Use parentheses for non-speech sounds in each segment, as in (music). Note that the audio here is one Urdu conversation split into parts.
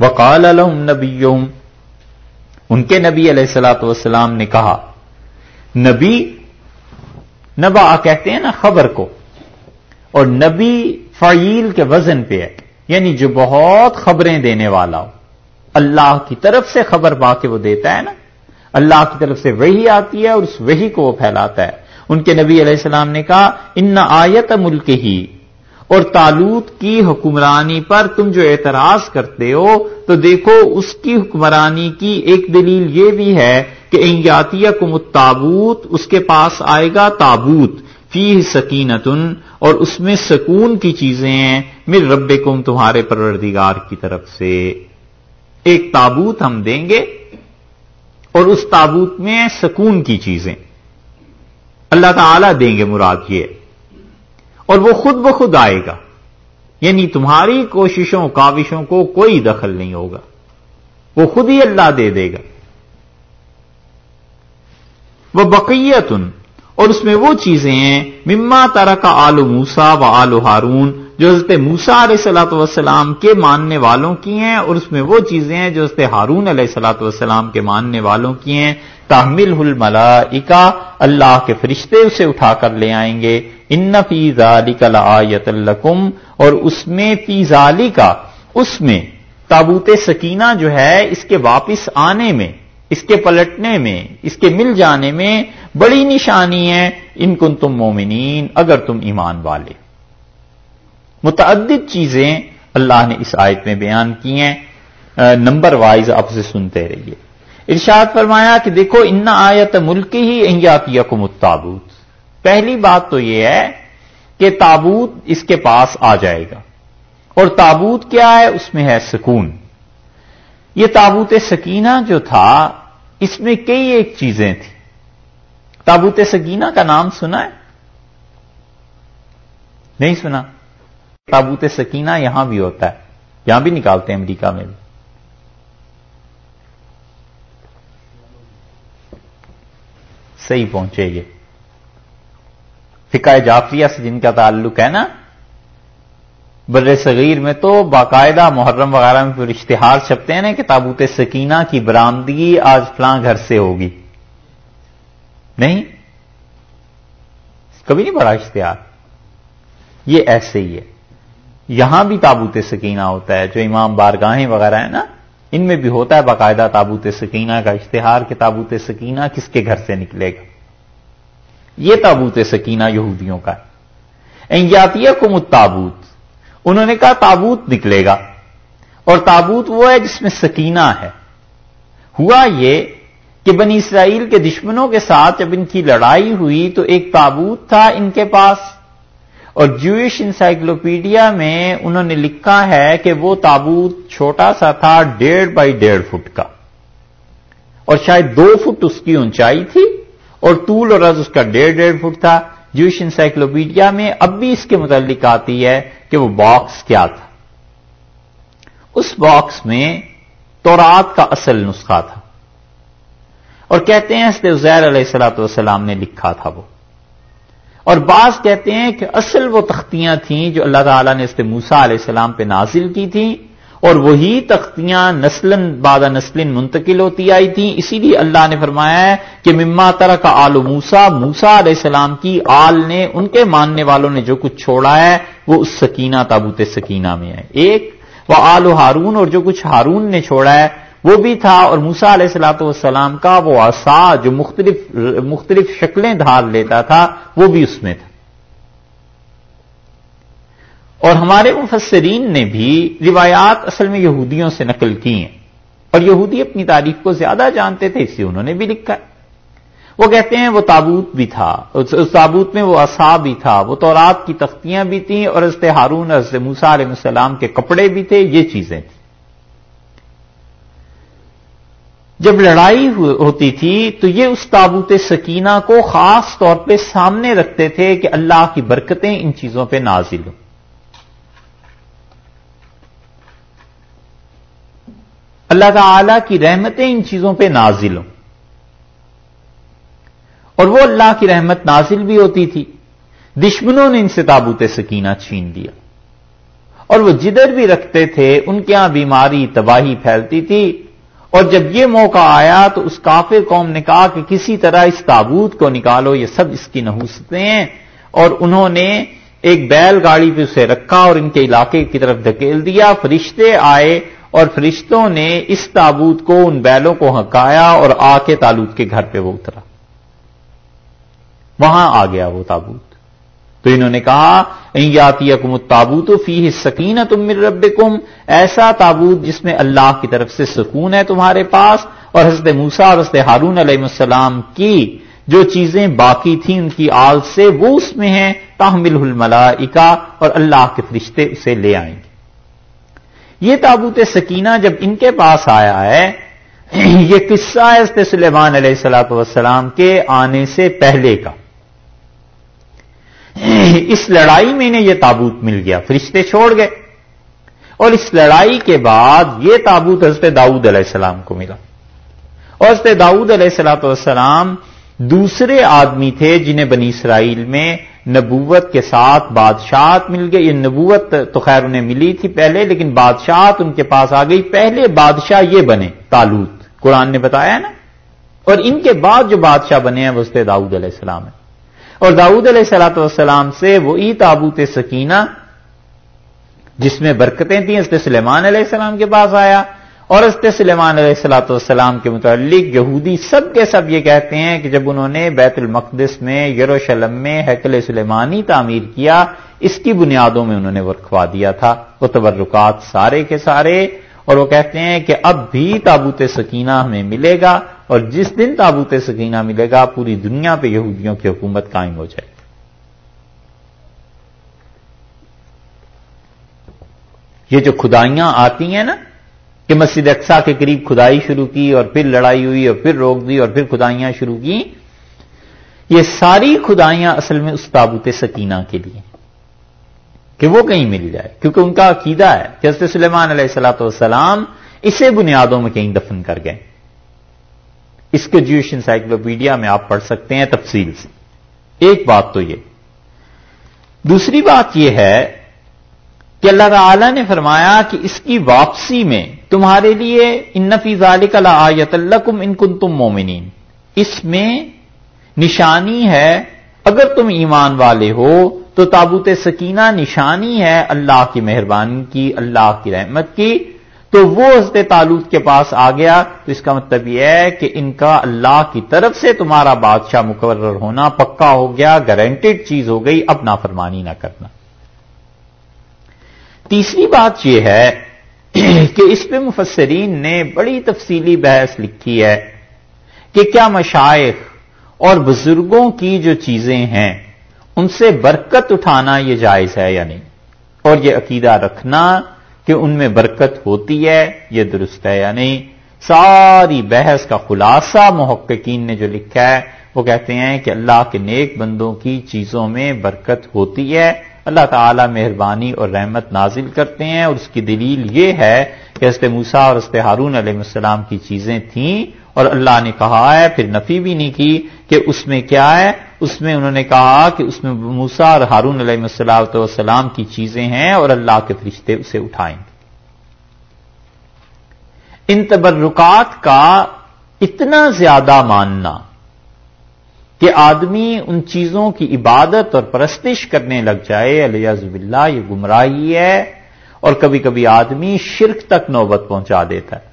وقال الحم نبی ان کے نبی علیہ السلاۃ والسلام نے کہا، نبی نبا کہتے ہیں نا خبر کو، اور نبی فعیل کے وزن پہ ہے یعنی جو بہت خبریں دینے والا ہو۔ اللہ کی طرف سے خبر پا کے وہ دیتا ہے نا۔ اللہ کی طرف سے وہی آتی ہے اور اس وہی کو وہ پھیلاتا ہے۔ ان کے نبی علیہ السلام نے کہا، ان آیت ملک ہی اور تالوت کی حکمرانی پر تم جو اعتراض کرتے ہو، تو دیکھو اس کی حکمرانی کی ایک دلیل یہ بھی ہے کہ انگیاتیہ کم تابوت اس کے پاس آئے گا تابوت فی سکینتن، اور اس میں سکون کی چیزیں ہیں میر رب کم تمہارے پروردگار کی طرف سے۔ ایک تابوت ہم دیں گے اور اس تابوت میں سکون کی چیزیں۔ اللہ تعالی دیں گے مراد یہ۔ اور وہ خود بخود آئے گا۔ یعنی تمہاری کوششوں، کاوشوں کو کوئی دخل نہیں ہوگا۔ وہ خود ہی اللہ دے دے گا۔ وہ بقیت اور اس میں وہ چیزیں ہیں، مما طرح کا آلو موسا و آلو ہارون جو حضرت موسا علیہ السلاۃ والسلام کے ماننے والوں کی ہیں اور اس میں وہ چیزیں ہیں جو حضرت ہارون علیہ السلاۃ والسلام کے ماننے والوں کی ہیں۔ تحمل الملائکہ، اللہ کے فرشتے اسے اٹھا کر لے آئیں گے۔ ان فی ذالک لآیت لکم، اور اس میں فی ذالک اس میں تابوت سکینہ جو ہے، اس کے واپس آنے میں، اس کے پلٹنے میں، اس کے مل جانے میں بڑی نشانی ہے۔ ان کن تم مومنین، اگر تم ایمان والے۔ متعدد چیزیں اللہ نے اس آیت میں بیان کی ہیں نمبر وائز آپ سے سنتے رہیے۔ ارشاد فرمایا کہ دیکھو، ان آیت ملک ہی احیاتی کو متابوت پہلی بات تو یہ ہے کہ تابوت اس کے پاس آ جائے گا۔ اور تابوت کیا ہے؟ اس میں ہے سکون۔ یہ تابوت سکینہ جو تھا، اس میں کئی ایک چیزیں تھیں۔ تابوت سکینہ کا نام سنا ہے؟ نہیں سنا۔ تابوت سکینہ یہاں بھی ہوتا ہے، یہاں بھی نکالتے ہیں امریکہ میں بھی۔ صحیح پہنچے یہ۔ فکا جعفریہ سے جن کا تعلق ہے نا، بر صغیر میں تو باقاعدہ محرم وغیرہ میں پھر اشتہار چھپتے ہیں نا کہ تابوت سکینہ کی برامدگی آج فلاں گھر سے ہوگی۔ نہیں؟ کبھی نہیں پڑا اشتہار۔ یہ ایسے ہی ہے۔ یہاں بھی تابوت سکینہ ہوتا ہے، جو امام بارگاہیں وغیرہ ہیں نا، ان میں بھی ہوتا ہے باقاعدہ تابوت سکینہ کا اشتہار کہ تابوت سکینہ کس کے گھر سے نکلے گا۔ یہ تابوت سکینہ یہودیوں کا ہے۔ کو متابوت انہوں نے کہا تابوت نکلے گا۔ اور تابوت وہ ہے جس میں سکینہ ہے۔ ہوا یہ کہ بنی اسرائیل کے دشمنوں کے ساتھ جب ان کی لڑائی ہوئی تو ایک تابوت تھا ان کے پاس۔ اور جوئش انسائکلوپیڈیا میں انہوں نے لکھا ہے کہ وہ تابوت چھوٹا سا تھا، ڈیڑھ بائی ڈیڑھ فٹ کا۔ اور شاید دو فٹ اس کی اونچائی تھی اور طول اور رز اس کا ڈیڑھ ڈیڑھ فٹ تھا۔ جوئش انسائکلوپیڈیا میں اب بھی اس کے متعلق آتی ہے کہ وہ باکس کیا تھا۔ اس باکس میں تورات کا اصل نسخہ تھا۔ اور کہتے ہیں علیہ السلاۃ والسلام نے لکھا تھا وہ۔ اور بعض کہتے ہیں کہ اصل وہ تختیاں تھیں جو اللہ تعالیٰ نے اس موسا علیہ السلام پہ نازل کی تھیں اور وہی تختیاں نسلن بعد نسلن منتقل ہوتی آئی تھیں۔ اسی لیے اللہ نے فرمایا ہے کہ مما طرح کا آل و موسا موسا علیہ السلام کی آل نے، ان کے ماننے والوں نے جو کچھ چھوڑا ہے، وہ اس سکینہ، تابوت سکینہ میں ہے۔ ایک، وہ آل و ہارون اور جو کچھ ہارون نے چھوڑا ہے وہ بھی تھا اور موسا علیہ السلاۃ والسلام کا وہ آسا جو مختلف مختلف شکلیں دھار لیتا تھا، وہ بھی اس میں تھا۔ اور ہمارے مفسرین نے بھی روایات اصل میں یہودیوں سے نقل کی ہیں۔ اور یہودی اپنی تاریخ کو زیادہ جانتے تھے، اس لیے انہوں نے بھی لکھا ہے۔ وہ کہتے ہیں وہ تابوت بھی تھا، اس تابوت میں وہ اصا بھی تھا، وہ تورات کی تختیاں بھی تھیں اور حضرت ہارون حضرت موسا علیہ السلام کے کپڑے بھی تھے، یہ چیزیں تھیں۔ جب لڑائی ہوتی تھی تو یہ اس تابوت سکینہ کو خاص طور پہ سامنے رکھتے تھے کہ اللہ کی برکتیں ان چیزوں پہ نازل ہوں۔ اللہ تعالی کی رحمتیں ان چیزوں پہ نازل ہوں۔ اور وہ اللہ کی رحمت نازل بھی ہوتی تھی۔ دشمنوں نے ان سے تابوت سکینہ چھین دیا اور وہ جدھر بھی رکھتے تھے، ان کے ہاں بیماری تباہی پھیلتی تھی۔ اور جب یہ موقع آیا تو اس کافر قوم نے کہا کہ کسی طرح اس تابوت کو نکالو، یہ سب اس کی نحوستیں ہیں۔ اور انہوں نے ایک بیل گاڑی پہ اسے رکھا اور ان کے علاقے کی طرف دھکیل دیا۔ فرشتے آئے اور فرشتوں نے اس تابوت کو، ان بیلوں کو ہکایا اور آ کے تالوت کے گھر پہ وہ اترا۔ وہاں آ گیا وہ تابوت۔ تو انہوں نے کہا یاتی کم تابوت فی سکین تم رب ایسا تابوت جس میں اللہ کی طرف سے سکون ہے تمہارے پاس اور حضرت موسا اور حضرت ہارون علیہ السلام کی جو چیزیں باقی تھیں ان کی آل سے وہ اس میں ہیں تحمل الملائکہ اور اللہ کے فرشتے اسے لے آئیں گے۔ یہ تابوت سکینہ جب ان کے پاس آیا ہے، یہ قصہ ہے سلیمان علیہ السلاۃ والسلام کے آنے سے پہلے کا۔ (laughs) اس لڑائی میں نے یہ تابوت مل گیا، فرشتے چھوڑ گئے۔ اور اس لڑائی کے بعد یہ تابوت حضرت داؤد علیہ السلام کو ملا۔ اور حضرت داؤد علیہ السلاۃ والسلام دوسرے آدمی تھے جنہیں بنی اسرائیل میں نبوت کے ساتھ بادشاہت مل گئی۔ یہ نبوت تو خیر انہیں ملی تھی پہلے، لیکن بادشاہت ان کے پاس آ گئی۔ پہلے بادشاہ یہ بنے، تالوت۔ قرآن نے بتایا نا؟ اور ان کے بعد جو بادشاہ بنے ہیں وہ اس داؤد علیہ السلام ہے اور داؤد علیہ السلاۃ والسلام سے وہی تابوت سکینہ جس میں برکتیں تھیں اس سلیمان علیہ السلام کے پاس آیا اور حضرت سلیمان علیہ السلاۃ والسلام کے متعلق یہودی سب کے سب یہ کہتے ہیں کہ جب انہوں نے بیت المقدس میں یروشلم میں حیکل سلیمانی تعمیر کیا، اس کی بنیادوں میں انہوں نے وہ رکھوا دیا تھا، وہ تبرکات سارے کے سارے اور وہ کہتے ہیں کہ اب بھی تابوت سکینہ ہمیں ملے گا اور جس دن تابوت سکینہ ملے گا، پوری دنیا پہ یہودیوں کی حکومت قائم ہو جائے گی۔ یہ جو خدائیاں آتی ہیں نا، کہ مسجد اقسا کے قریب کھدائی شروع کی اور پھر لڑائی ہوئی اور پھر روک دی اور پھر خدائیاں شروع کی، یہ ساری خدائیاں اصل میں اس تابوت سکینہ کے لیے کہ وہ کہیں مل جائے۔ کیونکہ ان کا عقیدہ ہے کہ حضرت سلیمان علیہ السلاۃ والسلام اسے بنیادوں میں کہیں دفن کر گئے۔ اس کے جیوش انسائکلوپیڈیا میں آپ پڑھ سکتے ہیں تفصیل سے۔ ایک بات تو یہ۔ دوسری بات یہ ہے کہ اللہ تعالی نے فرمایا کہ اس کی واپسی میں تمہارے لیے ان نفی ذالک آیت اللہ ان کن تم مومنین اس میں نشانی ہے۔ اگر تم ایمان والے ہو تو تابوت سکینہ نشانی ہے اللہ کی مہربانی کی، اللہ کی رحمت کی۔ تو وہ حضرت تعلق کے پاس آ گیا، تو اس کا مطلب یہ ہے کہ ان کا اللہ کی طرف سے تمہارا بادشاہ مقرر ہونا پکا ہو گیا گارنٹیڈ چیز ہو گئی، اب نافرمانی نہ کرنا۔ تیسری بات یہ ہے کہ اس پہ مفسرین نے بڑی تفصیلی بحث لکھی ہے کہ کیا مشائق اور بزرگوں کی جو چیزیں ہیں، ان سے برکت اٹھانا یہ جائز ہے یا نہیں؟ اور یہ عقیدہ رکھنا کہ ان میں برکت ہوتی ہے، یہ درست ہے یا نہیں؟ ساری بحث کا خلاصہ محققین نے جو لکھا ہے، وہ کہتے ہیں کہ اللہ کے نیک بندوں کی چیزوں میں برکت ہوتی ہے۔ اللہ تعالی مہربانی اور رحمت نازل کرتے ہیں۔ اور اس کی دلیل یہ ہے کہ حضرت موسا اور حضرت ہارون علیہ السلام کی چیزیں تھیں اور اللہ نے کہا ہے، پھر نفی بھی نہیں کی کہ اس میں کیا ہے؟ اس میں انہوں نے کہا کہ اس میں موسا اور ہارون علیہ السلام کی چیزیں ہیں اور اللہ کے فرشتے اسے اٹھائیں گے۔ ان تبرکات کا اتنا زیادہ ماننا کہ آدمی ان چیزوں کی عبادت اور پرستش کرنے لگ جائے علیہ اللہ یہ گمراہی ہے اور کبھی کبھی آدمی شرک تک نوبت پہنچا دیتا ہے۔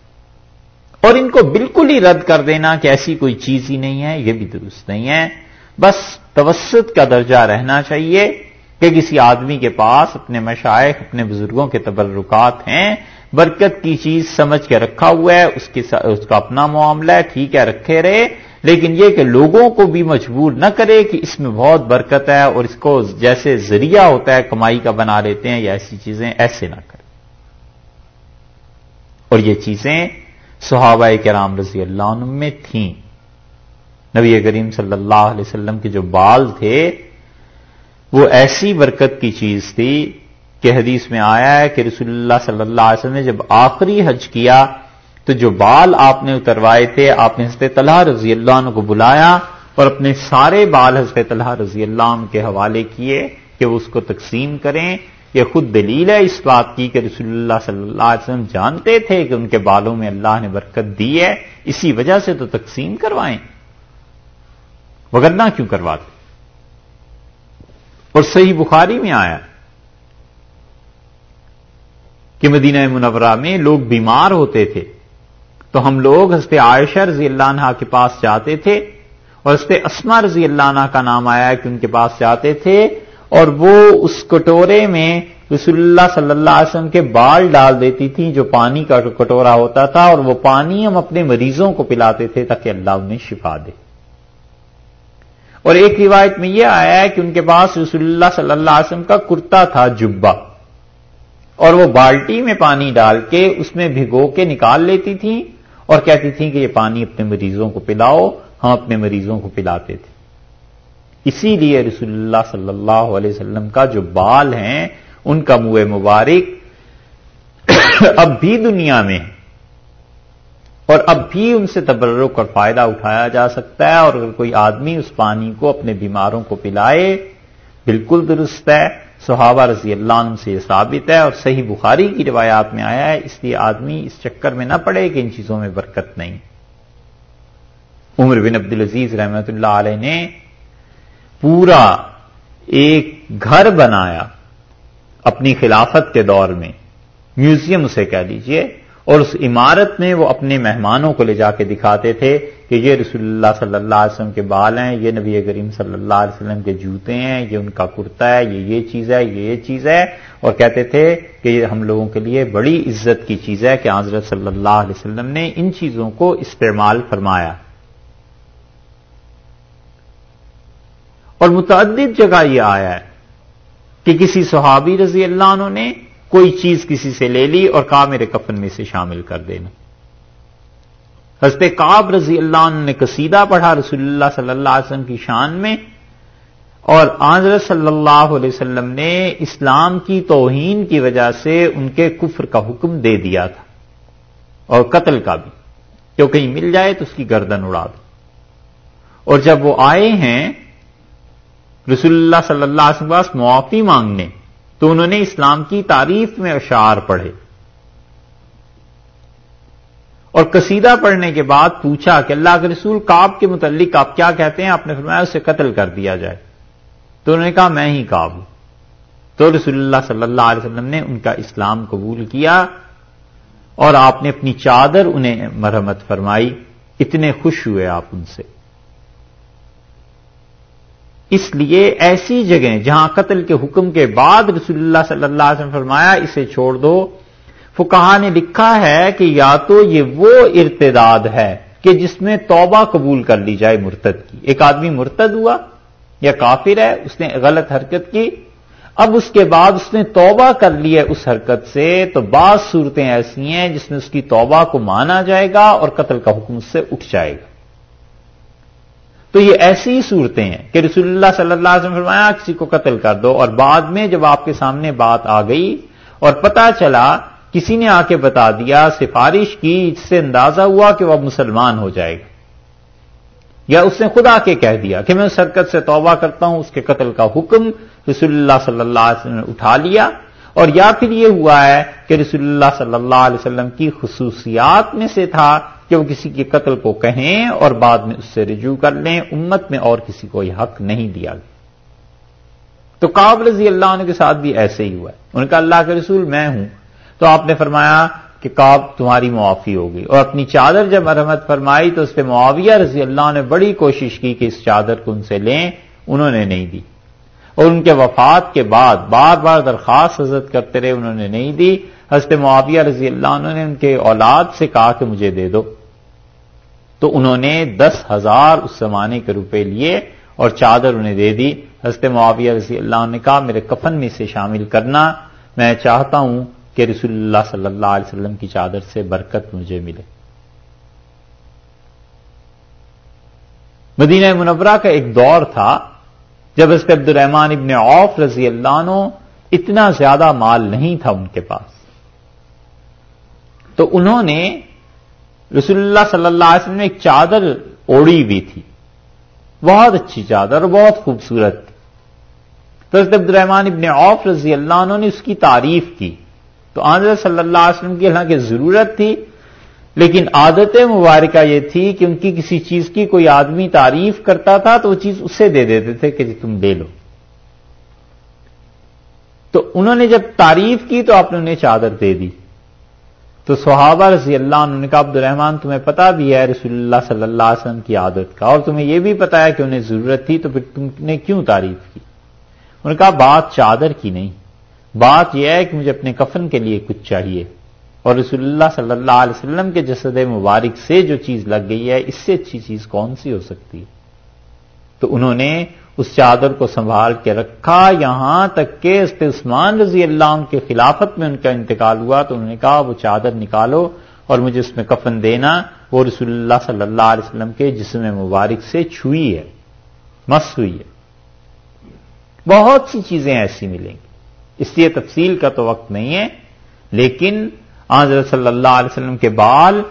اور ان کو بالکل ہی رد کر دینا کہ ایسی کوئی چیز ہی نہیں ہے، یہ بھی درست نہیں ہے۔ بس توسط کا درجہ رہنا چاہیے کہ کسی آدمی کے پاس اپنے مشائق اپنے بزرگوں کے تبرکات ہیں برکت کی چیز سمجھ کے رکھا ہوا ہے اس, اس کا اپنا معاملہ ہے ٹھیک ہے رکھے رہے۔ لیکن یہ کہ لوگوں کو بھی مجبور نہ کرے کہ اس میں بہت برکت ہے اور اس کو جیسے ذریعہ ہوتا ہے کمائی کا بنا لیتے ہیں یا ایسی چیزیں ایسے نہ کرے اور یہ چیزیں صحابہ کرام رضی اللہ عنہ میں تھیں۔ نبی کریم صلی اللہ علیہ وسلم کے جو بال تھے، وہ ایسی برکت کی چیز تھی کہ حدیث میں آیا ہے کہ رسول اللہ صلی اللہ علیہ وسلم نے جب آخری حج کیا، تو جو بال آپ نے اتروائے تھے، آپ نے حضرت طلحہ رضی اللہ عنہ کو بلایا اور اپنے سارے بال حضرت طلحہ رضی اللہ عنہ کے حوالے کیے کہ وہ اس کو تقسیم کریں۔ یہ خود دلیل ہے اس بات کی کہ رسول اللہ صلی اللہ علیہ وسلم جانتے تھے کہ ان کے بالوں میں اللہ نے برکت دی ہے، اسی وجہ سے تو تقسیم کروائیں۔ وگرنا کیوں کرواتے؟ اور صحیح بخاری میں آیا کہ مدینہ منورہ میں لوگ بیمار ہوتے تھے، تو ہم لوگ حضرت عائشہ رضی اللہ عنہ کے پاس جاتے تھے اور حضرت اسما رضی اللہ عنہ کا نام آیا کہ ان کے پاس جاتے تھے اور وہ اس کٹورے میں رسول اللہ صلی اللہ علیہ وسلم کے بال ڈال دیتی تھی جو پانی کا کٹورا ہوتا تھا اور وہ پانی ہم اپنے مریضوں کو پلاتے تھے تاکہ اللہ انہیں شفا دے۔ اور ایک روایت میں یہ آیا ہے کہ ان کے پاس رسول اللہ صلی اللہ علیہ وسلم کا کرتا تھا جبا اور وہ بالٹی میں پانی ڈال کے اس میں بھگو کے نکال لیتی تھی اور کہتی تھیں کہ یہ پانی اپنے مریضوں کو پلاؤ، ہم اپنے مریضوں کو پلاتے تھے۔ اسی لیے رسول اللہ صلی اللہ علیہ وسلم کا جو بال ہیں، ان کا منہ مبارک (coughs) اب بھی دنیا میں ہے۔ اور اب بھی ان سے تبرک اور فائدہ اٹھایا جا سکتا ہے اور اگر کوئی آدمی اس پانی کو اپنے بیماروں کو پلائے، بالکل درست ہے۔ صحابہ رضی اللہ عنہ سے یہ ثابت ہے اور صحیح بخاری کی روایات میں آیا ہے، اس لیے آدمی اس چکر میں نہ پڑے کہ ان چیزوں میں برکت نہیں۔ عمر بن عبد العزیز رحمت اللہ علیہ نے پورا ایک گھر بنایا اپنی خلافت کے دور میں، میوزیم اسے کہہ لیجیے اور اس عمارت میں وہ اپنے مہمانوں کو لے جا کے دکھاتے تھے کہ یہ رسول اللہ صلی اللہ علیہ وسلم کے بال ہیں، یہ نبی کریم صلی اللہ علیہ وسلم کے جوتے ہیں، یہ ان کا کرتا ہے، یہ یہ چیز ہے، یہ یہ چیز ہے۔ اور کہتے تھے کہ یہ ہم لوگوں کے لیے بڑی عزت کی چیز ہے کہ حضرت صلی اللہ علیہ وسلم نے ان چیزوں کو استعمال فرمایا۔ اور متعدد جگہ یہ آیا ہے کہ کسی صحابی رضی اللہ عنہ نے کوئی چیز کسی سے لے لی اور کہا میرے کفن میں سے شامل کر دینا۔ حضرت کاب رضی اللہ عنہ نے قصیدہ پڑھا رسول اللہ صلی اللہ علیہ وسلم کی شان میں اور آنظر صلی اللہ علیہ وسلم نے اسلام کی توہین کی وجہ سے ان کے کفر کا حکم دے دیا تھا اور قتل کا بھی۔ جو کہیں مل جائے تو اس کی گردن اڑا دو۔ اور جب وہ آئے ہیں، رسول اللہ صلی اللہ علیہ وسلم معافی مانگنے تو انہوں نے اسلام کی تعریف میں اشعار پڑھے۔ اور قصیدہ پڑھنے کے بعد پوچھا کہ اللہ کے رسول کاب کے متعلق آپ کیا کہتے ہیں؟ آپ نے فرمایا اسے قتل کر دیا جائے۔ تو انہوں نے کہا، میں ہی کاب ہوں۔ تو رسول اللہ صلی اللہ علیہ وسلم نے ان کا اسلام قبول کیا اور آپ نے اپنی چادر انہیں مرمت فرمائی۔ اتنے خوش ہوئے آپ ان سے۔ اس لیے ایسی جگہیں جہاں قتل کے حکم کے بعد رسول اللہ صلی اللہ علیہ وسلم فرمایا، اسے چھوڑ دو۔ فکہ نے لکھا ہے کہ یا تو یہ وہ ارتداد ہے کہ جس میں توبہ قبول کر لی جائے مرتد کی۔ ایک آدمی مرتد ہوا یا کافر ہے، اس نے غلط حرکت کی۔ اب اس کے بعد اس نے توبہ کر لی ہے اس حرکت سے، تو بعض صورتیں ایسی ہیں جس میں اس کی توبہ کو مانا جائے گا اور قتل کا حکم اس سے اٹھ جائے گا۔ تو یہ ایسی صورتیں ہیں کہ رسول اللہ صلی اللہ علیہ وسلم فرمایا کسی کو قتل کر دو اور بعد میں جب آپ کے سامنے بات آ گئی اور پتا چلا، کسی نے آ کے بتا دیا، سفارش کی، اس سے اندازہ ہوا کہ وہ مسلمان ہو جائے گا۔ یا اس نے خدا کے کہہ دیا کہ میں اس حرکت سے توبہ کرتا ہوں، اس کے قتل کا حکم رسول اللہ صلی اللہ علیہ وسلم نے اٹھا لیا۔ اور یا پھر یہ ہوا ہے کہ رسول اللہ صلی اللہ علیہ وسلم کی خصوصیات میں سے تھا کہ وہ کسی کے قتل کو کہیں اور بعد میں اس سے رجوع کر لیں، امت میں اور کسی کو یہ حق نہیں دیا گیا۔ تو کاب رضی اللہ عنہ کے ساتھ بھی ایسے ہی ہوا ہے۔ ان کا اللہ کے رسول میں ہوں۔ تو آپ نے فرمایا کہ کاب تمہاری معافی ہوگی اور اپنی چادر جب مرمت فرمائی تو اس پہ معاویہ رضی اللہ نے بڑی کوشش کی کہ اس چادر کو ان سے لیں، انہوں نے نہیں دی۔ اور ان کے وفات کے بعد بار بار درخواست حضرت کرتے رہے، انہوں نے نہیں دی۔ حضرت معاویہ رضی اللہ عنہ نے ان کے اولاد سے کہا کہ مجھے دے دو۔ تو انہوں نے دس ہزار اس زمانے کے روپے لیے اور چادر انہیں دے دی۔ حضرت معاویہ رضی اللہ عنہ نے کہا، میرے کفن میں سے شامل کرنا، میں چاہتا ہوں کہ رسول اللہ صلی اللہ علیہ وسلم کی چادر سے برکت مجھے ملے۔ مدینہ منورہ کا ایک دور تھا، جب اس عبد الرحمان ابن عوف رضی اللہ عنہ اتنا زیادہ مال نہیں تھا ان کے پاس۔ تو انہوں نے رسول اللہ صلی اللہ علیہ وسلم نے ایک چادر اوڑی ہوئی تھی۔ بہت اچھی چادر بہت خوبصورت۔ تھی تو حضرت عبد الرحمان ابن عوف رضی اللہ عنہ نے اس کی تعریف کی۔ تو آنظر صلی اللہ علیہ وسلم کی حالانکہ ضرورت تھی، لیکن عادت مبارکہ یہ تھی کہ ان کی کسی چیز کی کوئی آدمی تعریف کرتا تھا تو وہ چیز اسے دے دیتے تھے کہ جی تم لے لو۔ تو انہوں نے جب تعریف کی تو آپ نے انہیں چادر دے دی۔ تو صحابہ رضی اللہ عنہ نے کہا عبد الرحمان تمہیں پتا بھی ہے رسول اللہ صلی اللہ علیہ وسلم کی عادت کا اور تمہیں یہ بھی پتا ہے کہ انہیں ضرورت تھی تو پھر تم نے کیوں تعریف کی؟ انہوں نے کہا، بات چادر کی نہیں. بات یہ ہے کہ مجھے اپنے کفن کے لیے کچھ چاہیے اور رسول اللہ صلی اللہ علیہ وسلم کے جسد مبارک سے جو چیز لگ گئی ہے، اس سے اچھی چیز کون سی ہو سکتی ہے؟ تو انہوں نے اس چادر کو سنبھال کے رکھا۔ یہاں تک کہ است عثمان رضی اللہ عنہ کے خلافت میں ان کا انتقال ہوا تو انہوں نے کہا، وہ چادر نکالو اور مجھے اس میں کفن دینا۔ وہ رسول اللہ صلی اللہ علیہ وسلم کے جسم مبارک سے چھوئی ہے، مس ہوئی ہے۔ بہت سی چیزیں ایسی ملیں گی۔ اس لیے تفصیل کا تو وقت نہیں ہے، لیکن آج صلی اللہ علیہ وسلم کے بال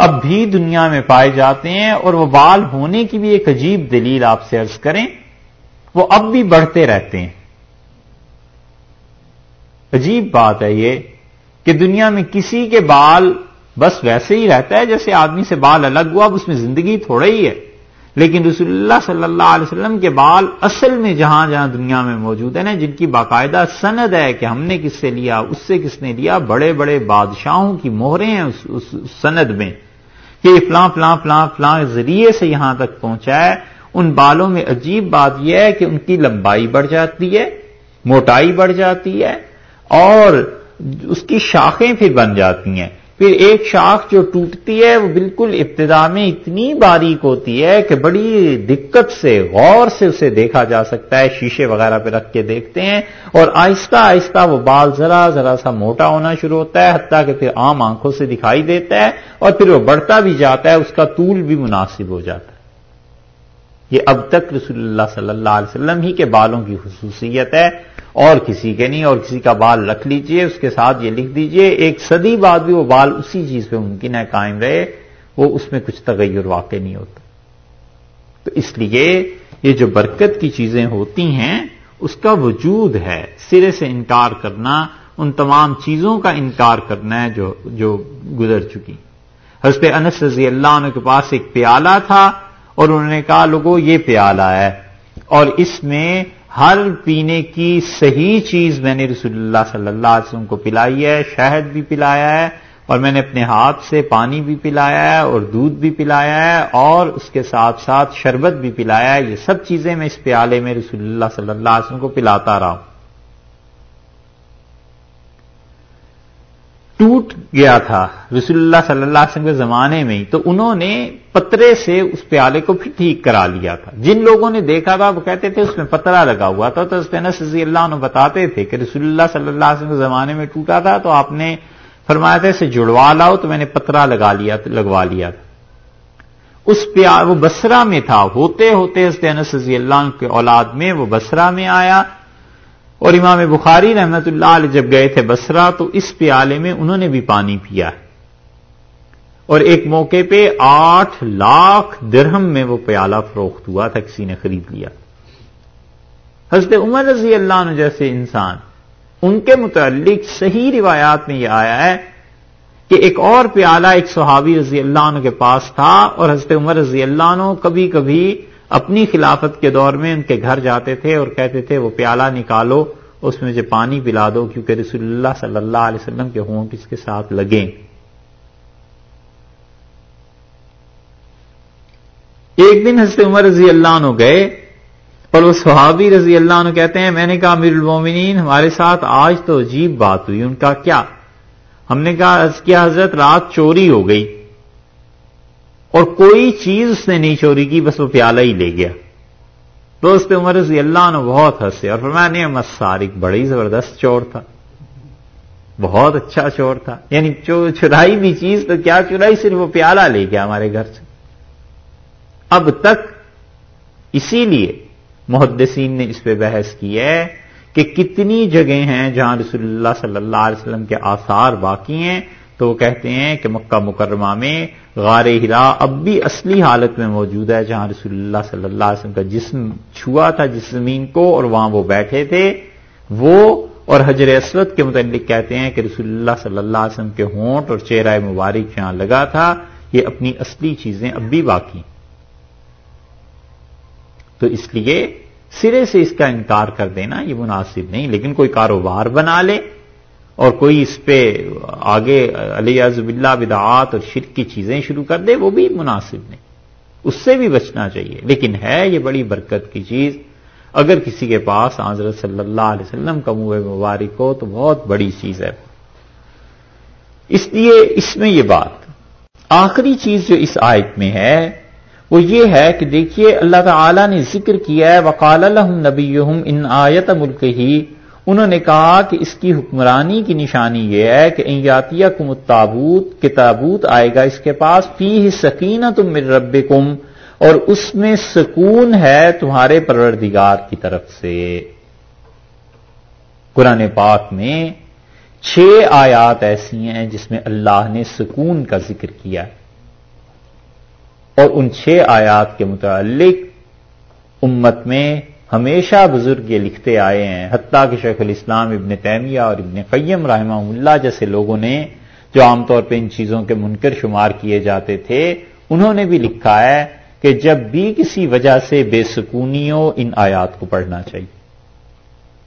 اب بھی دنیا میں پائے جاتے ہیں اور وہ بال ہونے کی بھی ایک عجیب دلیل آپ سے عرض کریں وہ اب بھی بڑھتے رہتے ہیں۔ عجیب بات ہے یہ کہ دنیا میں کسی کے بال بس ویسے ہی رہتا ہے جیسے آدمی سے بال الگ ہوا اب اس میں زندگی تھوڑا ہی ہے۔ لیکن رسول اللہ صلی اللہ علیہ وسلم کے بال اصل میں جہاں جہاں دنیا میں موجود ہیں نا جن کی باقاعدہ سند ہے کہ ہم نے کس سے لیا اس سے کس نے لیا بڑے بڑے بادشاہوں کی مہریں ہیں اس, اس سند میں۔ یہ فلاں فلاں فلاں فلاں ذریعے سے یہاں تک پہنچا ہے، ان بالوں میں عجیب بات یہ ہے کہ ان کی لمبائی بڑھ جاتی ہے، موٹائی بڑھ جاتی ہے، اور اس کی شاخیں پھر بن جاتی ہیں۔ پھر ایک شاخ جو ٹوٹتی ہے وہ بالکل ابتدا میں اتنی باریک ہوتی ہے کہ بڑی دقت سے، غور سے اسے دیکھا جا سکتا ہے، شیشے وغیرہ پہ رکھ کے دیکھتے ہیں۔ اور آہستہ آہستہ وہ بال ذرا ذرا سا موٹا ہونا شروع ہوتا ہے، حتیٰ کہ پھر عام آنکھوں سے دکھائی دیتا ہے اور پھر وہ بڑھتا بھی جاتا ہے، اس کا طول بھی مناسب ہو جاتا ہے۔ یہ اب تک رسول اللہ صلی اللہ علیہ وسلم ہی کے بالوں کی خصوصیت ہے۔ اور کسی کے نہیں، اور کسی کا بال رکھ لیجیے، اس کے ساتھ یہ لکھ دیجیے، ایک صدی بعد بھی وہ بال اسی چیز پہ ممکن ہے قائم رہے، وہ اس میں کچھ تغیر واقع نہیں ہوتا۔ تو اس لیے یہ جو برکت کی چیزیں ہوتی ہیں، اس کا وجود ہے۔ سرے سے انکار کرنا، ان تمام چیزوں کا انکار کرنا ہے جو جو گزر چکی۔ حضرت انس رضی اللہ عنہ کے پاس ایک پیالہ تھا، اور انہوں نے کہا لوگوں یہ پیالہ ہے۔ اور اس میں ہر پینے کی صحیح چیز میں نے رسول اللہ صلی اللہ علیہ وسلم کو پلائی ہے، شہد بھی پلایا ہے، اور میں نے اپنے ہاتھ سے پانی بھی پلایا ہے اور دودھ بھی پلایا ہے، اور اس کے ساتھ ساتھ شربت بھی پلایا ہے۔ یہ سب چیزیں میں اس پیالے میں رسول اللہ صلی اللہ علیہ وسلم کو پلاتا رہا ہوں۔ ٹوٹ گیا تھا رسول اللہ صلی اللہ علیہ وسلم کے زمانے میں ہی، تو انہوں نے پترے سے اس پیالے کو پھر ٹھیک کرا لیا تھا۔ جن لوگوں نے دیکھا تھا، وہ کہتے تھے اس میں پترا لگا ہوا تھا۔ تو اس رضی اللہ عنہ بتاتے تھے کہ رسول اللہ صلی اللہ علیہ وسلم کے زمانے میں ٹوٹا تھا، تو آپ نے فرمایا تھا، اسے جڑوا لاؤ۔ تو میں نے پترا لگا لیا، لگوا لیا تھا۔ اس پیار وہ بسرا میں تھا۔ ہوتے ہوتے اس رضی اللہ عنہ کے اولاد میں وہ بسرا میں آیا۔ اور امام بخاری رحمت اللہ علیہ جب گئے تھے بسرا تو اس پیالے میں انہوں نے بھی پانی پیا اور ایک موقع پہ آٹھ لاکھ درہم میں وہ پیالہ فروخت ہوا تھا، کسی نے خرید لیا۔ حضرت عمر رضی اللہ عنہ جیسے انسان، ان کے متعلق صحیح روایات میں یہ آیا ہے کہ ایک اور پیالہ ایک صحابی رضی اللہ عنہ کے پاس تھا، اور حضرت عمر رضی اللہ عنہ کبھی کبھی اپنی خلافت کے دور میں ان کے گھر جاتے تھے اور کہتے تھے وہ پیالہ نکالو، اس میں سے پانی پلا دو کیونکہ رسول اللہ صلی اللہ علیہ وسلم کے ہوں کس کے ساتھ لگیں۔ ایک دن حضرت عمر رضی اللہ عنہ گئے اور وہ صحابی رضی اللہ عنہ کہتے ہیں، میں نے کہا، امیر المومنین، ہمارے ساتھ آج تو عجیب بات ہوئی، ان کا کیا؟ ہم نے کہا کیا حضرت، رات چوری ہو گئی۔ اور کوئی چیز اس نے نہیں چوری کی، بس وہ پیالہ ہی لے گیا۔ دوست عمر رضی اللہ نے بہت ہنسے اور فرمایا، نہیں احمد بڑی زبردست چور تھا۔ بہت اچھا چور تھا۔ یعنی چرائی بھی چیز تو کیا چرائی، صرف وہ پیالہ لے گیا ہمارے گھر سے۔ اب تک اسی لیے محدثین نے اس پہ بحث کی ہے کہ کتنی جگہیں ہیں جہاں رسول اللہ صلی اللہ علیہ وسلم کے آثار باقی ہیں۔ تو وہ کہتے ہیں کہ مکہ مکرمہ میں غار ہرا اب بھی اصلی حالت میں موجود ہے جہاں رسول اللہ صلی اللہ علیہ وسلم کا جسم چھوا تھا، جس زمین کو اور وہاں وہ بیٹھے تھے، وہ اور حجر اسود کے متعلق کہتے ہیں کہ رسول اللہ صلی اللہ علیہ وسلم کے ہونٹ اور چہرہ مبارک جہاں لگا تھا، یہ اپنی اصلی چیزیں اب بھی باقی تو اس لیے سرے سے اس کا انکار کر دینا یہ مناسب نہیں، لیکن کوئی کاروبار بنا لے۔ اور کوئی اس پہ آگے علی عزب اللہ بدعات اور شرک کی چیزیں شروع کر دے، وہ بھی مناسب نہیں۔ اس سے بھی بچنا چاہیے۔ لیکن ہے، یہ بڑی برکت کی چیز۔ اگر کسی کے پاس حضرت صلی اللہ علیہ وسلم کا منہ مبارک ہو، تو بہت بڑی چیز ہے۔ اس لیے اس میں یہ بات، آخری چیز جو اس آیت میں ہے، وہ یہ ہے کہ دیکھیے، اللہ تعالی نے ذکر کیا ہے، وقال الحم نبی ان آیت ملک ہی انہوں نے کہا کہ اس کی حکمرانی کی نشانی یہ ہے کہ ایاتیہ کم تابوت تابوت آئے گا اس کے پاس فی سکینہ تم رب کم اور اس میں سکون ہے تمہارے پروردگار کی طرف سے۔ قرآن پاک میں چھ آیات ایسی ہیں جس میں اللہ نے سکون کا ذکر کیا اور ان چھ آیات کے متعلق امت میں ہمیشہ بزرگ یہ لکھتے آئے ہیں، حتیٰ کہ شیخ الاسلام ابن تیمیہ اور ابن قیم رحمہ اللہ جیسے لوگوں نے جو عام طور پہ ان چیزوں کے منکر شمار کیے جاتے تھے، انہوں نے بھی لکھا ہے کہ جب بھی کسی وجہ سے بے سکونی ہو ان آیات کو پڑھنا چاہیے۔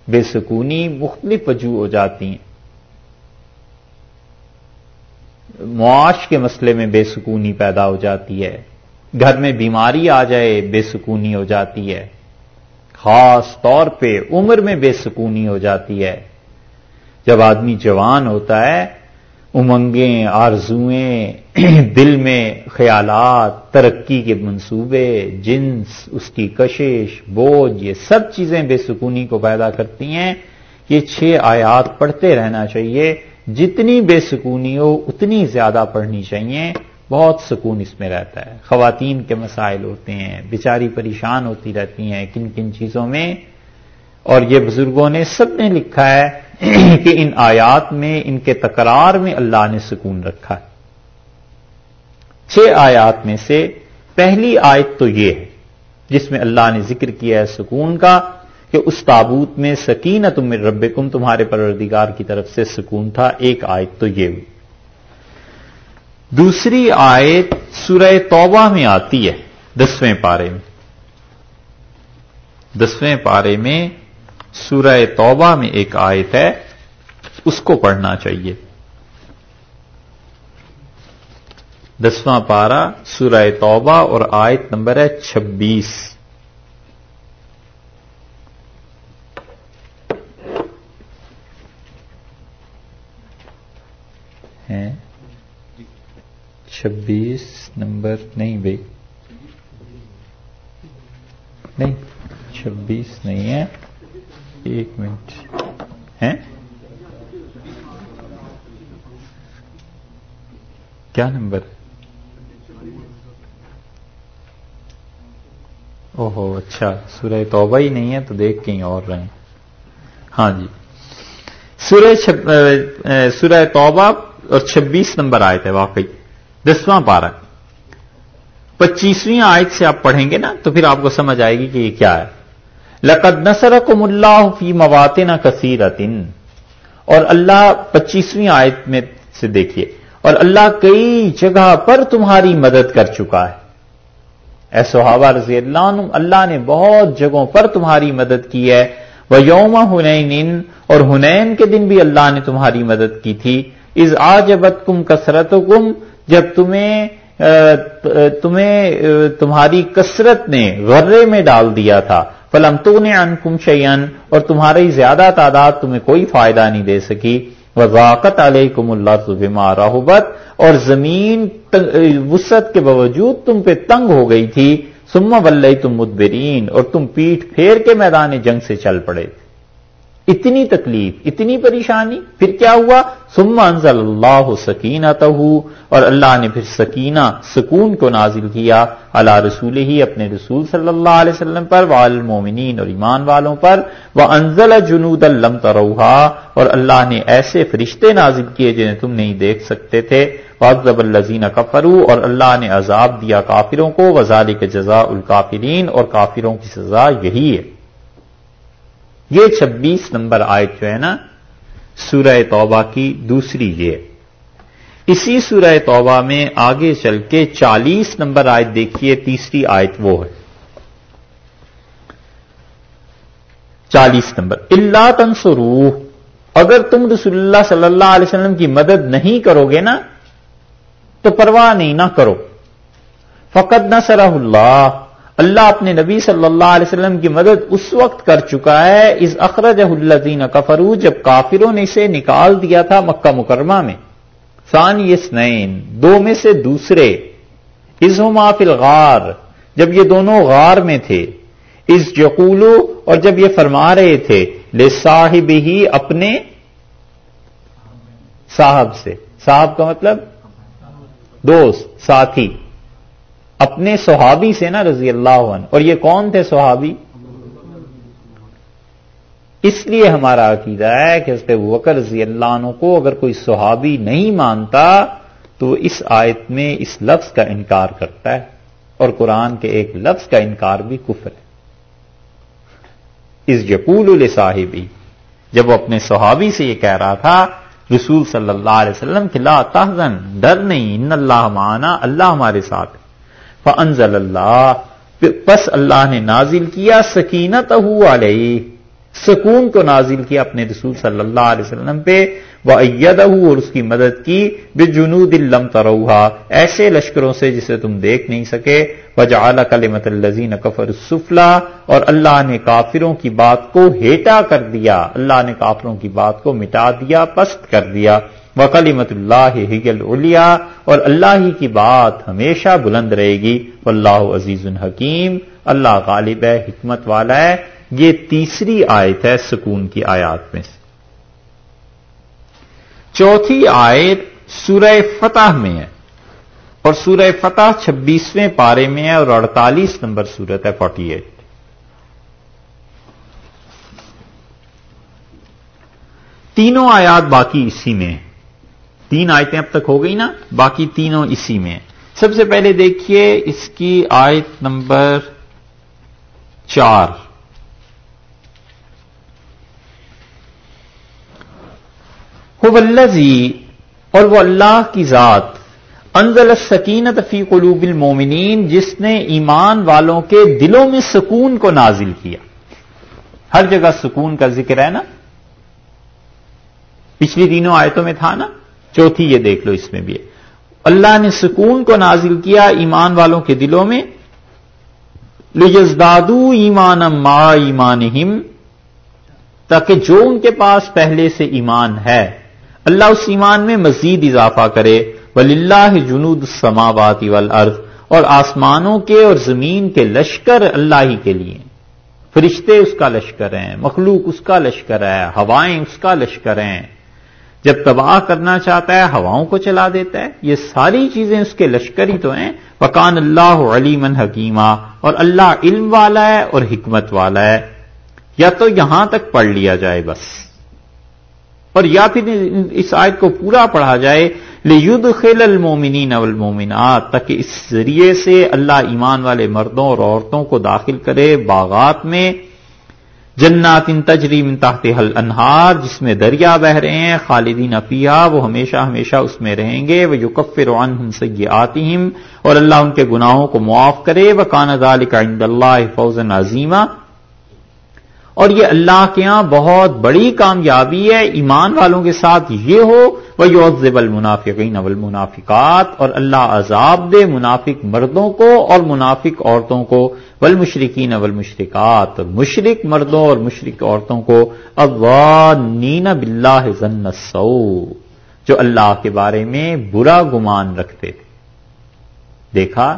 بے سکونی مختلف وجوہ ہو جاتی ہیں۔ معاش کے مسئلے میں بے سکونی پیدا ہو جاتی ہے۔ گھر میں بیماری آ جائے، بے سکونی ہو جاتی ہے۔ خاص طور پہ عمر میں بے سکونی ہو جاتی ہے۔ جب آدمی جوان ہوتا ہے، امنگیں آرزویں (clears throat) دل میں خیالات، ترقی کے منصوبے، جنس، اس کی کشش، بوجھ، یہ سب چیزیں بے سکونی کو پیدا کرتی ہیں۔ یہ چھ آیات پڑھتے رہنا چاہیے۔ جتنی بے سکونی ہو، اتنی زیادہ پڑھنی چاہیے۔ بہت سکون اس میں رہتا ہے۔ خواتین کے مسائل ہوتے ہیں، بیچاری پریشان ہوتی رہتی ہیں کن کن چیزوں میں۔ اور یہ بزرگوں نے سب نے لکھا ہے کہ ان آیات میں، ان کے تکرار میں اللہ نے سکون رکھا ہے۔ چھ آیات میں سے پہلی آیت تو یہ ہے، جس میں اللہ نے ذکر کیا ہے سکون کا، کہ اس تابوت میں سکین تم رب تمہارے پروردگار کی طرف سے سکون تھا۔ ایک آیت تو یہ ہوئی۔ دوسری آیت سورہ توبہ میں آتی ہے، دسویں پارے میں۔ دسویں پارے میں سورہ توبہ میں ایک آیت ہے، اس کو پڑھنا چاہیے۔ دسواں پارا سورہ توبہ اور آیت نمبر ہے چھبیس۔ چھبیس نمبر، نہیں بھائی۔ نہیں، چھبیس نہیں ہے۔ ایک منٹ۔ ہے کیا نمبر؟ اوہو اچھا سورہ توبہ ہی نہیں ہے تو دیکھ کہیں اور رہے ہاں جی۔ سورہ سورہ توبہ اور چھبیس نمبر آئے تھے واقعی۔ دسواں پارہ۔ پچیسویں آیت سے آپ پڑھیں گے نا تو پھر آپ کو سمجھ آئے گی کہ یہ کیا ہے۔ لقد نسر کو اللہ فی موات نہ اور اللہ پچیسویں آیت میں سے دیکھیے۔ اور اللہ کئی جگہ پر تمہاری مدد کر چکا ہے۔ اے صحابہ رضی اللہ عنہ اللہ نے بہت جگہوں پر تمہاری مدد کی ہے۔ وہ یوم ہنین اور ہنین کے دن بھی اللہ نے تمہاری مدد کی تھی۔ از آجبت کم کثرت کم جب تمہیں تمہیں تمہاری کثرت نے غرے میں ڈال دیا تھا، فلم تو نے انکم شیئن اور تمہاری زیادہ تعداد تمہیں کوئی فائدہ نہیں دے سکی، وضاقت علیہ کم اللہ تمار راہبت اور زمین وسط کے باوجود تم پہ تنگ ہو گئی تھی سما ولئی تم مدبرین اور تم پیٹ پھیر کے میدان جنگ سے چل پڑے۔ تھے اتنی تکلیف، اتنی پریشانی، پھر کیا ہوا؟ ثم انزل اللہ سکینہ اور اللہ نے پھر سکینہ، سکون کو نازل کیا اللہ رسول ہی اپنے رسول صلی اللہ علیہ وسلم پر والمومنین اور ایمان والوں پر۔ وہ انزل جنود الم تروہا، اور اللہ نے ایسے فرشتے نازل کیے جنہیں تم نہیں دیکھ سکتے تھے۔ واضب الزین کفرو اور اللہ نے عذاب دیا کافروں کو۔ وزال کے جزا الکافرین، اور کافروں کی سزا یہی ہے۔ یہ چھبیس نمبر آیت جو ہے نا، سورہ توبہ کی دوسری یہ۔ اسی سورہ توبہ میں آگے چل کے چالیس نمبر آیت دیکھیے، تیسری آیت وہ ہے۔ چالیس نمبر۔ اللہ تنسرو اگر تم رسول اللہ صلی اللہ علیہ وسلم کی مدد نہیں کرو گے نا، تو پرواہ نہیں نہ کرو۔ فقط نہ اللہ اللہ اپنے نبی صلی اللہ علیہ وسلم کی مدد اس وقت کر چکا ہے اس اخرج الزین کفرو جب کافروں نے اسے نکال دیا تھا مکہ مکرمہ میں۔ سان یسنین دو میں سے دوسرے۔ از فی الغار، جب یہ دونوں غار میں تھے۔ اس جقولو اور جب یہ فرما رہے تھے لے صاحب ہی اپنے صاحب سے۔ صاحب کا مطلب؟ دوست، ساتھی۔ اپنے صحابی سے نا رضی اللہ عنہ۔ اور یہ کون تھے صحابی؟ اس لیے ہمارا عقیدہ ہے کہ حضرت وکر رضی اللہ عنہ کو اگر کوئی صحابی نہیں مانتا تو اس آیت میں اس لفظ کا انکار کرتا ہے۔ اور قرآن کے ایک لفظ کا انکار بھی کفر ہے۔ اس یقول صاحبی جب وہ اپنے صحابی سے یہ کہہ رہا تھا، رسول صلی اللہ علیہ وسلم کہ لا تحزن، ڈر نہیں، ان اللہ مانا اللہ ہمارے ساتھ فانزل اللہ پس اللہ نے نازل کیا سکینت علیہ، سکون کو نازل کیا اپنے رسول صلی اللہ علیہ وسلم پہ وہ اور اس کی مدد کی بے جنود الم تروہا ایسے لشکروں سے جسے تم دیکھ نہیں سکے وجہ اعلی کلمت الزین کفر اور اللہ نے کافروں کی بات کو ہیٹا کر دیا، اللہ نے کافروں کی بات کو مٹا دیا، پست کر دیا۔ وکلیمت اللہ الیا اور اللہ ہی کی بات ہمیشہ بلند رہے گی۔ واللہ عزیز الحکیم اللہ غالب ہے، حکمت والا ہے۔ یہ تیسری آیت ہے سکون کی آیات میں سے۔ چوتھی آیت سورہ فتح میں ہے۔ اور سورہ فتح چھبیسویں پارے میں ہے اور اڑتالیس نمبر سورت ہے فورٹی ایٹ تینوں آیات باقی اسی میں ہیں۔ تین آیتیں اب تک ہو گئی نا، باقی تینوں اسی میں سب سے پہلے دیکھیے اس کی آیت نمبر چار۔ ولزی اور وہ اللہ کی ذات، انزل سکینت فی قلوب المومنین جس نے ایمان والوں کے دلوں میں سکون کو نازل کیا۔ ہر جگہ سکون کا ذکر ہے نا۔ پچھلی تینوں آیتوں میں تھا نا۔ چوتھی یہ دیکھ لو اس میں بھی ہے۔ اللہ نے سکون کو نازل کیا ایمان والوں کے دلوں میں۔ لجزدادو ایمان ما ایمان تاکہ جو ان کے پاس پہلے سے ایمان ہے، اللہ اس ایمان میں مزید اضافہ کرے۔ ولی اللہ جنود سماواتی والارض اور آسمانوں کے اور زمین کے لشکر اللہ ہی کے لیے۔ فرشتے اس کا لشکر ہیں، مخلوق اس کا لشکر ہے ہوائیں اس کا لشکر ہیں۔ جب تباہ کرنا چاہتا ہے، ہواؤں کو چلا دیتا ہے۔ یہ ساری چیزیں اس کے لشکری تو ہیں۔ وکان اللہ علیمن حکیمہ اور اللہ علم والا ہے اور حکمت والا ہے۔ یا تو یہاں تک پڑھ لیا جائے بس۔ اور یا پھر اس آیت کو پورا پڑھا جائے۔ لد خل المومنین اولمومنات تاکہ اس ذریعے سے اللہ ایمان والے مردوں اور عورتوں کو داخل کرے باغات میں۔ جنات ان تجری من تحت حل انہار جس میں دریا بہ رہے ہیں، خالدین افیہ وہ ہمیشہ ہمیشہ اس میں رہیں گے وہ یوکفر عنہم سیئاتہم، اور اللہ ان کے گناہوں کو معاف کرے وہ کان ذالک عند اللہ فوزا عظیمہ اور یہ اللہ کے ہاں بہت بڑی کامیابی ہے، ایمان والوں کے ساتھ یہ ہو وہ یوزب المنافقین والمنافقات اور اللہ عذاب دے منافق مردوں کو اور منافق عورتوں کو والمشرکین والمشرکات اور مشرق مردوں اور مشرق عورتوں کو اوانین باللہ ظن سو جو اللہ کے بارے میں برا گمان رکھتے تھے۔ دیکھا،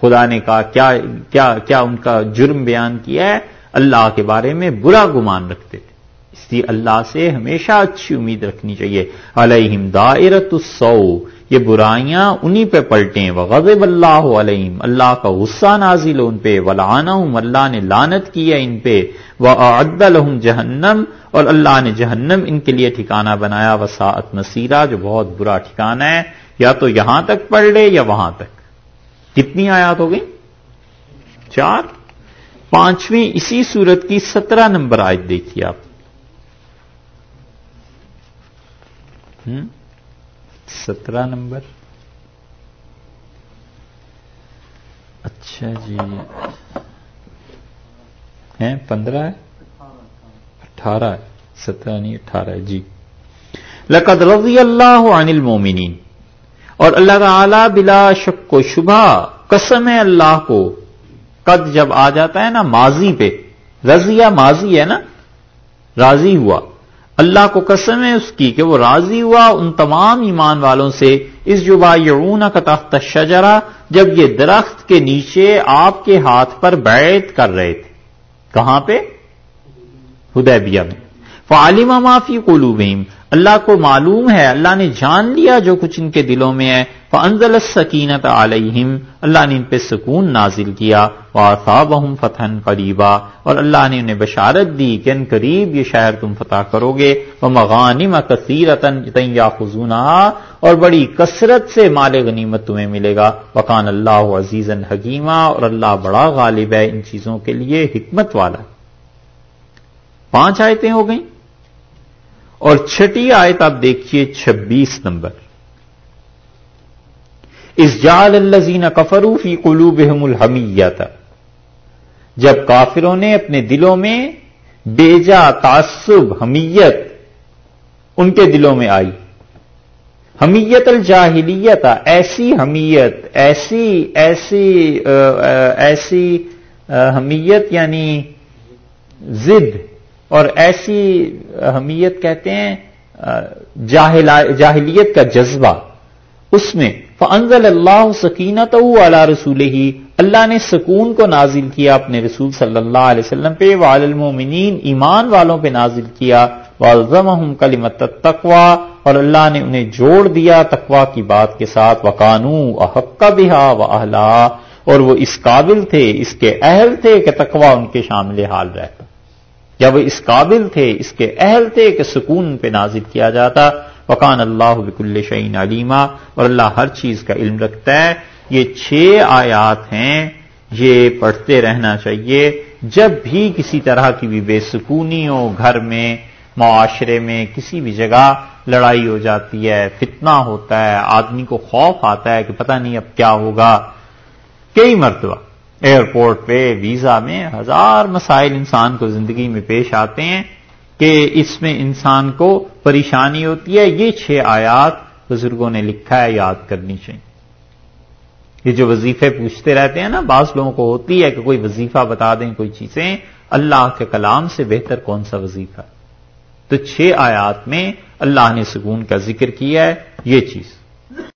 خدا نے کہا، کیا کیا کیا ان کا جرم بیان کیا ہے؟ اللہ کے بارے میں برا گمان رکھتے تھے۔ اس لیے اللہ سے ہمیشہ اچھی امید رکھنی چاہیے۔ علیہم دائرت السو یہ برائیاں انہی پہ پلٹیں۔ وغضب اللہ علیہم، اللہ کا غصہ نازل ان پہ۔ ولعنہم، اللہ نے لانت کی ہے ان پہ۔ وعد لہم جہنم اور اللہ نے جہنم ان کے لیے ٹھکانہ بنایا۔ وساعت مسیرہ جو بہت برا ٹھکانہ ہے۔ یا تو یہاں تک پڑھ لے یا وہاں تک۔ کتنی آیات ہو گئی چار؟ پانچویں اسی صورت کی سترہ نمبر آیت دیکھیے آپ۔ سترہ نمبر۔ اچھا جی۔ ہیں، پندرہ ہے؟ اٹھارہ ہے۔ سترہ نہیں، اٹھارہ ہے۔ جی۔ لقد رضی اللہ عن المومنین اور اللہ تعالی بلا شک و شبہ قسم ہے اللہ کو قد جب آ جاتا ہے نا ماضی پہ، رضیہ ماضی ہے نا، راضی ہوا۔ اللہ کو قسم ہے اس کی کہ وہ راضی ہوا ان تمام ایمان والوں سے، اس جو یعون کا تخت شجرا جب یہ درخت کے نیچے آپ کے ہاتھ پر بیعت کر رہے تھے۔ کہاں پہ؟ ہدیبیہ میں۔ فعالم معافی قلوبہم۔ اللہ کو معلوم ہے، اللہ نے جان لیا جو کچھ ان کے دلوں میں ہے۔ فانزل السکینت علیہم اللہ نے ان پہ سکون نازل کیا واصابہم فتحا قریبا اور اللہ نے انہیں بشارت دی کہ ان قریب یہ شہر تم فتح کرو گے وہ مغانم کثیرتا اور بڑی کثرت سے مال غنیمت تمہیں ملے گا۔ وقان اللہ عزیزا حکیمہ اور اللہ بڑا غالب ہے ان چیزوں کے لیے حکمت والا۔ پانچ آیتیں ہو گئیں، اور چھٹی آیت آپ دیکھیے چھبیس نمبر۔ اس جال الزین کفروفی قلوب الحمیت جب کافروں نے اپنے دلوں میں بیجا تعصب، حمیت، ان کے دلوں میں آئی۔ حمیت الجاہلیت، ایسی حمیت، ایسی ایسی یعنی ایسی حمیت یعنی زد اور ایسی اہمیت کہتے ہیں جاہلیت کا جذبہ۔ اس میں فنزل اللہ سکینت علی رسول ہی اللہ نے سکون کو نازل کیا اپنے رسول صلی اللہ علیہ وسلم پہ وال المومنین ایمان والوں پہ نازل کیا۔ والزمہم کلمت تقوا اور اللہ نے انہیں جوڑ دیا تقوا کی بات کے ساتھ۔ وقانو احق بہا و اہلا اور وہ اس قابل تھے، اس کے اہل تھے کہ تقوا ان کے شامل حال رہتا۔ یا وہ اس قابل تھے، اس کے اہل تھے کہ سکون پہ نازل کیا جاتا۔ وکان اللہ بک شعین علیمہ اور اللہ ہر چیز کا علم رکھتا ہے۔ یہ چھ آیات ہیں۔ یہ پڑھتے رہنا چاہیے۔ جب بھی کسی طرح کی بھی بے سکونی ہو گھر میں، معاشرے میں کسی بھی جگہ لڑائی ہو جاتی ہے، فتنہ ہوتا ہے، آدمی کو خوف آتا ہے کہ پتہ نہیں اب کیا ہوگا۔ کئی مرتبہ ایئرپورٹ پہ، ویزا میں ہزار مسائل انسان کو زندگی میں پیش آتے ہیں۔ کہ اس میں انسان کو پریشانی ہوتی ہے، یہ چھ آیات بزرگوں نے لکھا ہے، یاد کرنی چاہیے۔ یہ جو وظیفے پوچھتے رہتے ہیں نا، بعض لوگوں کو ہوتی ہے کہ کوئی وظیفہ بتا دیں کوئی چیزیں، اللہ کے کلام سے بہتر کون سا وظیفہ؟ تو چھ آیات میں اللہ نے سکون کا ذکر کیا ہے، یہ چیز۔